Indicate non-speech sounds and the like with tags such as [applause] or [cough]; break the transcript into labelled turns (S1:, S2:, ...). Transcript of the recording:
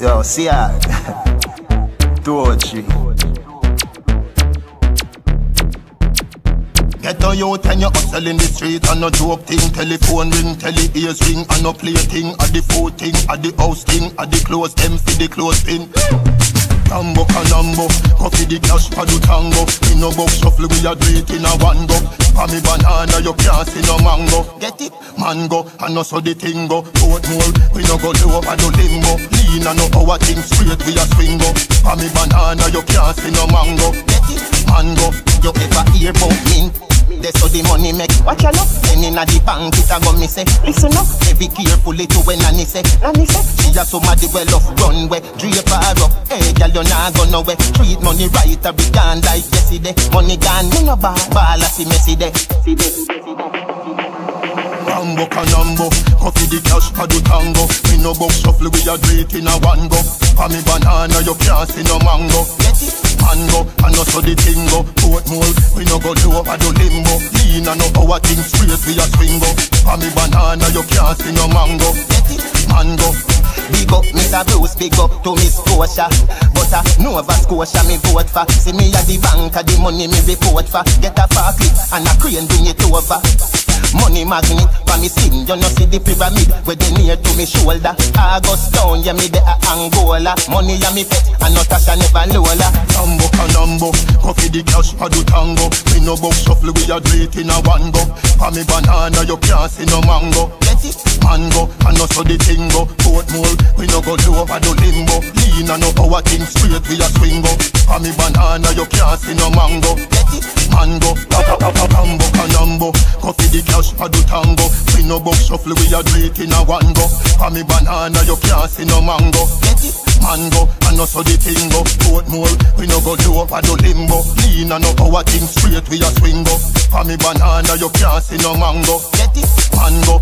S1: Yo, see [laughs] or three.
S2: Get a youth and you hustle in the street and no joke thing. Telephone ring, tele ears ring and no play thing At the food thing, at the house thing, at the clothes them for the clothes pin Tambo canambo, coffee the cash for the tango. In no box shuffle we a do in a one go For me banana you can't see no mango Get it? Mango, and no so the thing go Oatmeal, we no go low over the limbo Lean and no our thing straight we a swing go For me banana you can't see no mango Get it? Mango, you ever hear about mint? That's how the money make. Watch out, look. Then inna the bank, it a go me say. Listen up, be careful it when Nanny say. Nanny say, she a somebody well off runway. Drape her up, hey girl you nah go nowhere. Treat money right, a be gone like yesterday. Money gone, me no ball, ball a see day. See day, see day. Rambo canambo Coffee the cash for the tango Me no box shuffle we a do it in a one go For me banana you can't see no mango Get it? Mango And no so the tingo Portmore We no go low over the limbo. Lean and no our thing straight we a swing go. For me banana you can't see no mango? Mango. Big up Mr. Bruce, big up to Miss Scotia But uh, Nova Scotia me vote for. See me at the bank, of the money me report for. Get a forklift and a crane bring it over. Money magnet for me skin, you know see the pyramid Where they near to me shoulder. August town, yeah me the a Angola. Money ya me pet, and not Tasha never Lola. Tambo canambo, coffee the cash for do tango. Me no box shuffle, we a do it in a one go For me banana, you can't see no mango. Get it? Mango, and no so the thing go Portmore, we no go low over the limbo. Lean and no our thing straight, we a swing go For me banana, you can't see no mango? Mango, tambo canambo Coffee the cash for the tango. We no box shuffle, we a do in a one go. For me banana, you can't see no mango? Mango, and no so the thing go. Portmore, we no go low over the limbo. Lean and no our thing straight, we a swing go. For me banana, you can't see no mango? Mango,